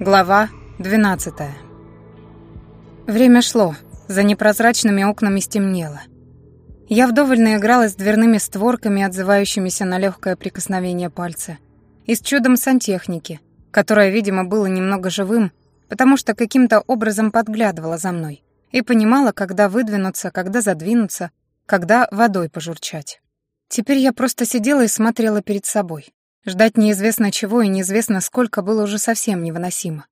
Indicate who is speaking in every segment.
Speaker 1: Глава 12. Время шло, за непрозрачными окнами стемнело. Я вдоволь наигралась с дверными створками, отзывающимися на легкое прикосновение пальца, и с чудом сантехники, которое, видимо, было немного живым, потому что каким-то образом подглядывала за мной и понимала, когда выдвинуться, когда задвинуться, когда водой пожурчать. Теперь я просто сидела и смотрела перед собой. Ждать неизвестно чего и неизвестно сколько было уже совсем невыносимо.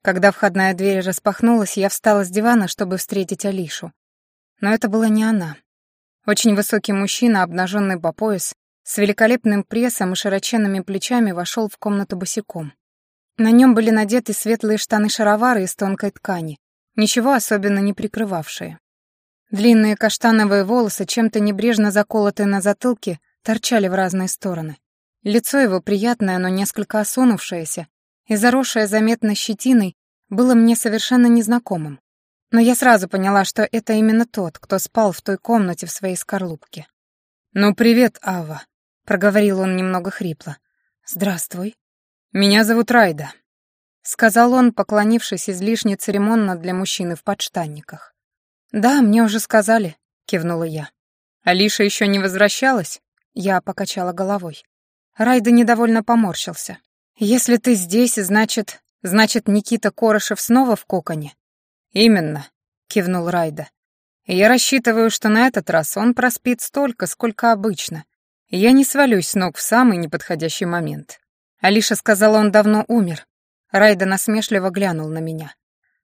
Speaker 1: Когда входная дверь распахнулась, я встала с дивана, чтобы встретить Алишу. Но это была не она. Очень высокий мужчина, обнаженный по пояс, с великолепным прессом и широченными плечами вошел в комнату босиком. На нем были надеты светлые штаны-шаровары из тонкой ткани, ничего особенно не прикрывавшие. Длинные каштановые волосы, чем-то небрежно заколотые на затылке, торчали в разные стороны. Лицо его приятное, но несколько осунувшееся и заросшее заметно щетиной было мне совершенно незнакомым. Но я сразу поняла, что это именно тот, кто спал в той комнате в своей скорлупке. «Ну, привет, Ава», — проговорил он немного хрипло. «Здравствуй. Меня зовут Райда», — сказал он, поклонившись излишне церемонно для мужчины в подштанниках. «Да, мне уже сказали», — кивнула я. «Алиша еще не возвращалась?» Я покачала головой. Райда недовольно поморщился. «Если ты здесь, значит... Значит, Никита Корошев снова в коконе?» «Именно», — кивнул Райда. «Я рассчитываю, что на этот раз он проспит столько, сколько обычно. Я не свалюсь с ног в самый неподходящий момент». Алиша сказала, он давно умер. Райда насмешливо глянул на меня.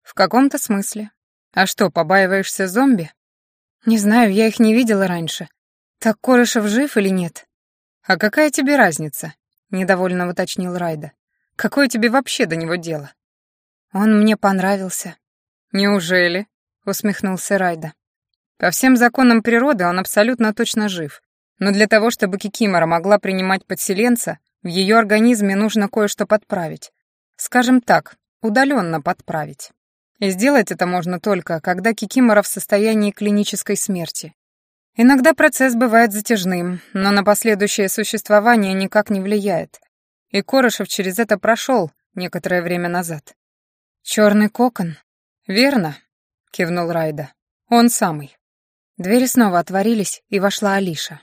Speaker 1: «В каком-то смысле. А что, побаиваешься зомби?» «Не знаю, я их не видела раньше. Так Корошев жив или нет?» «А какая тебе разница?» — недовольно уточнил Райда. «Какое тебе вообще до него дело?» «Он мне понравился». «Неужели?» — усмехнулся Райда. «По всем законам природы он абсолютно точно жив. Но для того, чтобы Кикимора могла принимать подселенца, в ее организме нужно кое-что подправить. Скажем так, удаленно подправить. И сделать это можно только, когда Кикимора в состоянии клинической смерти. Иногда процесс бывает затяжным, но на последующее существование никак не влияет. И Корошев через это прошел некоторое время назад. Черный кокон. Верно, кивнул Райда. Он самый. Двери снова отворились, и вошла Алиша.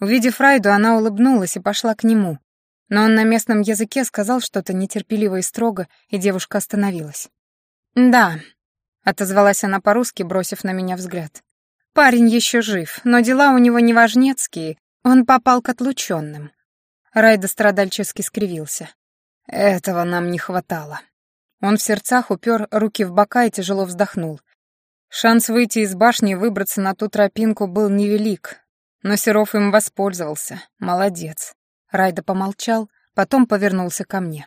Speaker 1: Увидев Райду, она улыбнулась и пошла к нему, но он на местном языке сказал что-то нетерпеливо и строго, и девушка остановилась. «Да», — отозвалась она по-русски, бросив на меня взгляд. Парень еще жив, но дела у него неважнецкие, он попал к отлученным. Райда страдальчески скривился. Этого нам не хватало. Он в сердцах упер руки в бока и тяжело вздохнул. Шанс выйти из башни и выбраться на ту тропинку был невелик, но Серов им воспользовался. Молодец. Райда помолчал, потом повернулся ко мне.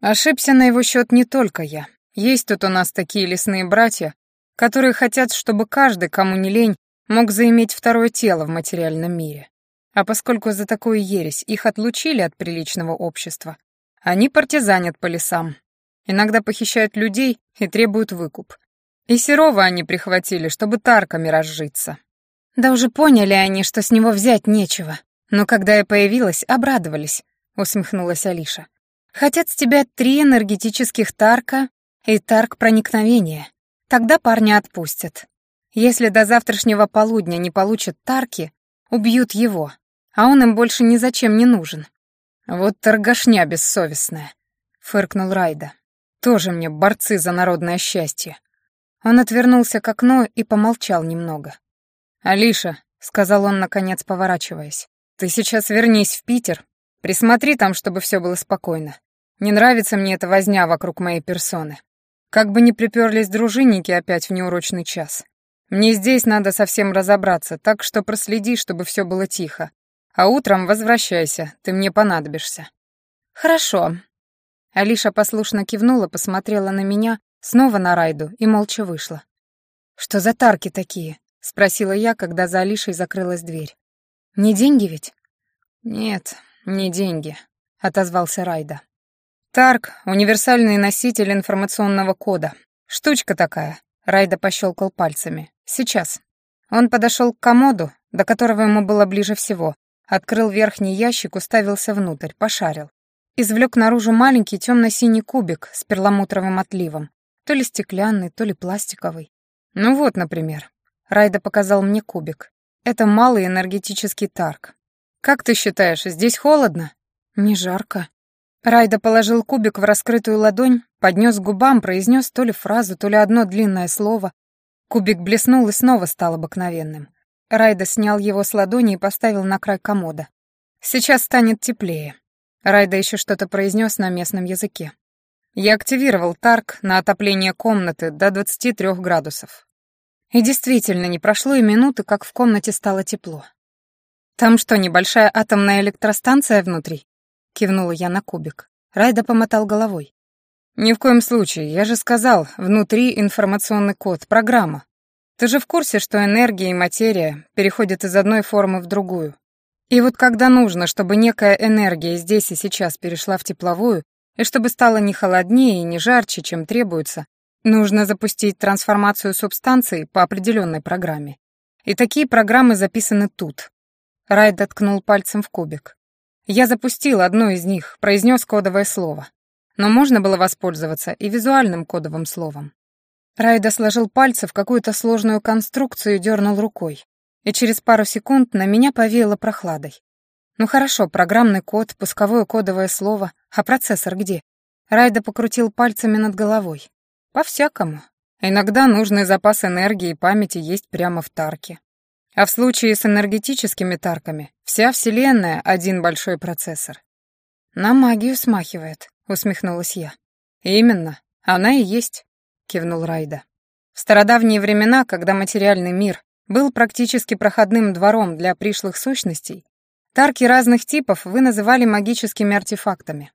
Speaker 1: Ошибся на его счет не только я. Есть тут у нас такие лесные братья, которые хотят, чтобы каждый, кому не лень, мог заиметь второе тело в материальном мире. А поскольку за такую ересь их отлучили от приличного общества, они партизанят по лесам. Иногда похищают людей и требуют выкуп. И Серова они прихватили, чтобы тарками разжиться. Да уже поняли они, что с него взять нечего. Но когда я появилась, обрадовались, усмехнулась Алиша. Хотят с тебя три энергетических тарка и тарк проникновения. Тогда парня отпустят. Если до завтрашнего полудня не получат Тарки, убьют его, а он им больше ни зачем не нужен. Вот торгашня бессовестная, фыркнул Райда. Тоже мне борцы за народное счастье. Он отвернулся к окну и помолчал немного. «Алиша», — сказал он, наконец поворачиваясь, — «ты сейчас вернись в Питер, присмотри там, чтобы все было спокойно. Не нравится мне эта возня вокруг моей персоны. Как бы ни приперлись дружинники опять в неурочный час. Мне здесь надо совсем разобраться, так что проследи, чтобы все было тихо. А утром возвращайся, ты мне понадобишься». «Хорошо». Алиша послушно кивнула, посмотрела на меня, снова на Райду и молча вышла. «Что за тарки такие?» — спросила я, когда за Алишей закрылась дверь. «Не деньги ведь?» «Нет, не деньги», — отозвался Райда. Тарк — универсальный носитель информационного кода. Штучка такая. Райда пощелкал пальцами. Сейчас. Он подошел к комоду, до которого ему было ближе всего, открыл верхний ящик, уставился внутрь, пошарил. извлек наружу маленький темно-синий кубик с перламутровым отливом, то ли стеклянный, то ли пластиковый. Ну вот, например. Райда показал мне кубик. Это малый энергетический тарк. Как ты считаешь, здесь холодно? Не жарко. Райда положил кубик в раскрытую ладонь, поднес к губам, произнес то ли фразу, то ли одно длинное слово. Кубик блеснул и снова стал обыкновенным. Райда снял его с ладони и поставил на край комода. «Сейчас станет теплее». Райда еще что-то произнес на местном языке. Я активировал Тарк на отопление комнаты до 23 градусов. И действительно, не прошло и минуты, как в комнате стало тепло. «Там что, небольшая атомная электростанция внутри?» — кивнула я на кубик. Райда помотал головой. «Ни в коем случае, я же сказал, внутри информационный код, программа. Ты же в курсе, что энергия и материя переходят из одной формы в другую? И вот когда нужно, чтобы некая энергия здесь и сейчас перешла в тепловую, и чтобы стало не холоднее и не жарче, чем требуется, нужно запустить трансформацию субстанций по определенной программе. И такие программы записаны тут. Райд ткнул пальцем в кубик. Я запустил одну из них, произнес кодовое слово. Но можно было воспользоваться и визуальным кодовым словом. Райда сложил пальцы в какую-то сложную конструкцию и дернул рукой. И через пару секунд на меня повеяло прохладой. Ну хорошо, программный код, пусковое кодовое слово, а процессор где? Райда покрутил пальцами над головой. По-всякому. Иногда нужный запас энергии и памяти есть прямо в тарке. А в случае с энергетическими тарками вся Вселенная — один большой процессор. «На магию смахивает», — усмехнулась я. «Именно, она и есть», — кивнул Райда. В стародавние времена, когда материальный мир был практически проходным двором для пришлых сущностей, тарки разных типов вы называли магическими артефактами.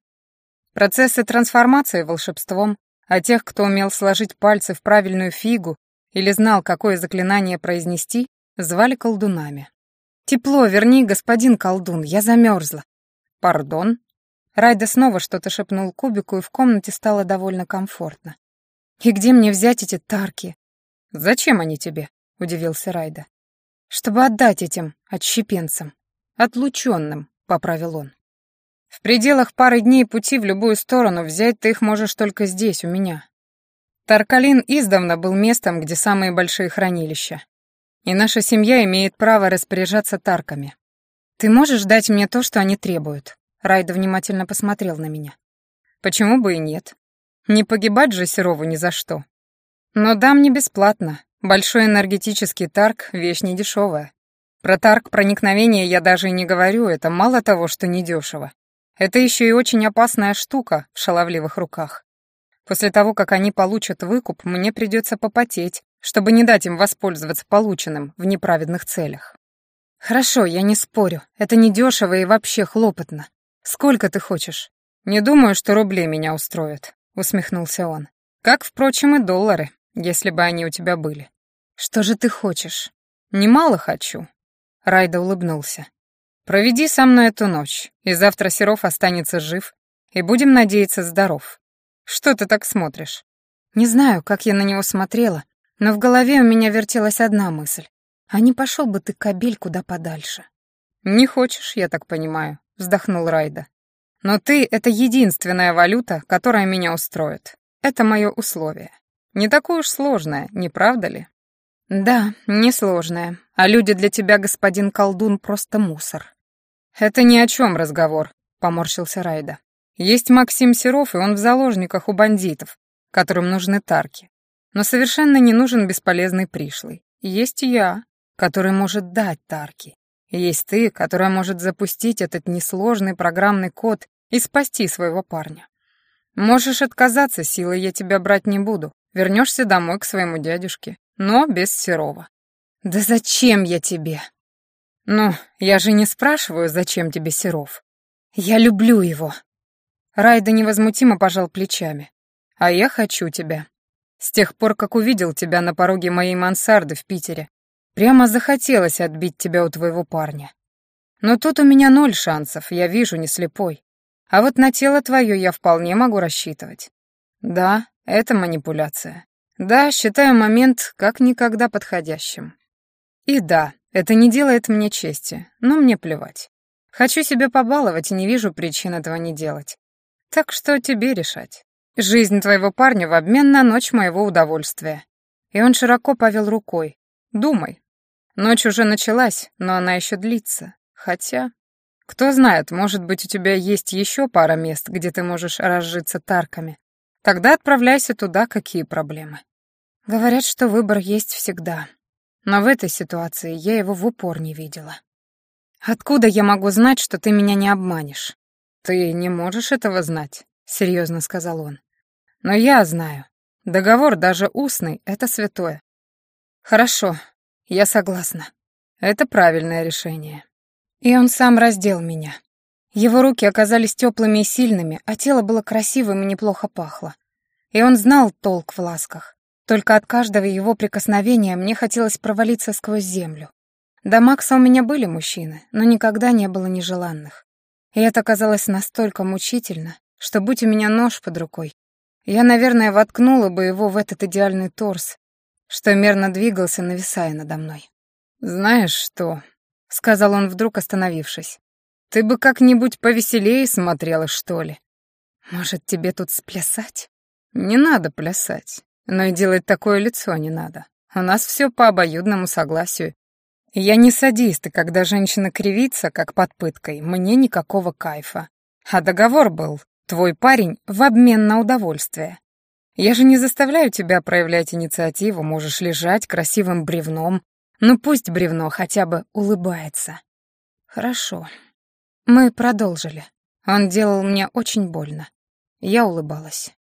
Speaker 1: Процессы трансформации — волшебством, а тех, кто умел сложить пальцы в правильную фигу или знал, какое заклинание произнести, Звали колдунами. «Тепло, верни, господин колдун, я замерзла». «Пардон?» Райда снова что-то шепнул кубику, и в комнате стало довольно комфортно. «И где мне взять эти тарки?» «Зачем они тебе?» — удивился Райда. «Чтобы отдать этим отщепенцам. Отлученным», — поправил он. «В пределах пары дней пути в любую сторону взять ты их можешь только здесь, у меня. Таркалин издавна был местом, где самые большие хранилища. И наша семья имеет право распоряжаться тарками. Ты можешь дать мне то, что они требуют?» Райда внимательно посмотрел на меня. «Почему бы и нет? Не погибать же Серову ни за что. Но дам не бесплатно. Большой энергетический тарк — вещь недешевая. Про тарк проникновения я даже и не говорю, это мало того, что недешево. Это еще и очень опасная штука в шаловливых руках. После того, как они получат выкуп, мне придется попотеть, чтобы не дать им воспользоваться полученным в неправедных целях. Хорошо, я не спорю. Это недешево и вообще хлопотно. Сколько ты хочешь? Не думаю, что рубли меня устроят, усмехнулся он. Как, впрочем, и доллары, если бы они у тебя были. Что же ты хочешь? Немало хочу. Райда улыбнулся. Проведи со мной эту ночь, и завтра Серов останется жив, и будем надеяться здоров. Что ты так смотришь? Не знаю, как я на него смотрела, но в голове у меня вертелась одна мысль. А не пошел бы ты, кобель, куда подальше? «Не хочешь, я так понимаю», — вздохнул Райда. «Но ты — это единственная валюта, которая меня устроит. Это мое условие. Не такое уж сложное, не правда ли?» «Да, несложное. А люди для тебя, господин колдун, просто мусор». «Это ни о чем разговор», — поморщился Райда. «Есть Максим Серов, и он в заложниках у бандитов, которым нужны тарки. Но совершенно не нужен бесполезный пришлый. Есть я, который может дать Тарки. Есть ты, которая может запустить этот несложный программный код и спасти своего парня. Можешь отказаться, силой я тебя брать не буду. Вернешься домой к своему дядюшке, но без Серова. Да зачем я тебе? Ну, я же не спрашиваю, зачем тебе Серов. Я люблю его. Райда невозмутимо пожал плечами. А я хочу тебя. С тех пор, как увидел тебя на пороге моей мансарды в Питере, прямо захотелось отбить тебя у твоего парня. Но тут у меня ноль шансов, я вижу, не слепой. А вот на тело твое я вполне могу рассчитывать. Да, это манипуляция. Да, считаю момент как никогда подходящим. И да, это не делает мне чести, но мне плевать. Хочу себя побаловать и не вижу причин этого не делать. Так что тебе решать. Жизнь твоего парня в обмен на ночь моего удовольствия. И он широко повел рукой. Думай. Ночь уже началась, но она еще длится. Хотя, кто знает, может быть, у тебя есть еще пара мест, где ты можешь разжиться тарками. Тогда отправляйся туда, какие проблемы. Говорят, что выбор есть всегда. Но в этой ситуации я его в упор не видела. Откуда я могу знать, что ты меня не обманешь? Ты не можешь этого знать, серьезно сказал он. Но я знаю. Договор даже устный — это святое. Хорошо, я согласна. Это правильное решение. И он сам раздел меня. Его руки оказались теплыми и сильными, а тело было красивым и неплохо пахло. И он знал толк в ласках. Только от каждого его прикосновения мне хотелось провалиться сквозь землю. До Макса у меня были мужчины, но никогда не было нежеланных. И это казалось настолько мучительно, что, будь у меня нож под рукой, я, наверное, воткнула бы его в этот идеальный торс, что мерно двигался, нависая надо мной. «Знаешь что?» — сказал он вдруг, остановившись. «Ты бы как-нибудь повеселее смотрела, что ли? Может, тебе тут сплясать?» «Не надо плясать, но и делать такое лицо не надо. У нас все по обоюдному согласию. Я не садист, и когда женщина кривится, как под пыткой, мне никакого кайфа. А договор был, твой парень, в обмен на удовольствие. Я же не заставляю тебя проявлять инициативу, можешь лежать красивым бревном. Ну пусть бревно хотя бы улыбается. Хорошо. Мы продолжили. Он делал мне очень больно. Я улыбалась.